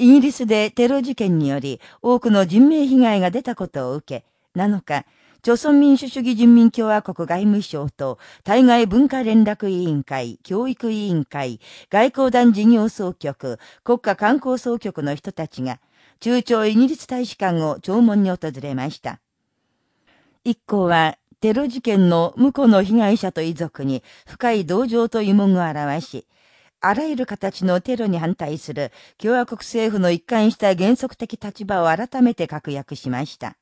イギリスでテロ事件により多くの人命被害が出たことを受け、7日、朝鮮民主主義人民共和国外務省と対外文化連絡委員会、教育委員会、外交団事業総局、国家観光総局の人たちが、中朝イギリス大使館を弔問に訪れました。一行は、テロ事件の向こうの被害者と遺族に深い同情と慰問を表し、あらゆる形のテロに反対する共和国政府の一貫した原則的立場を改めて確約しました。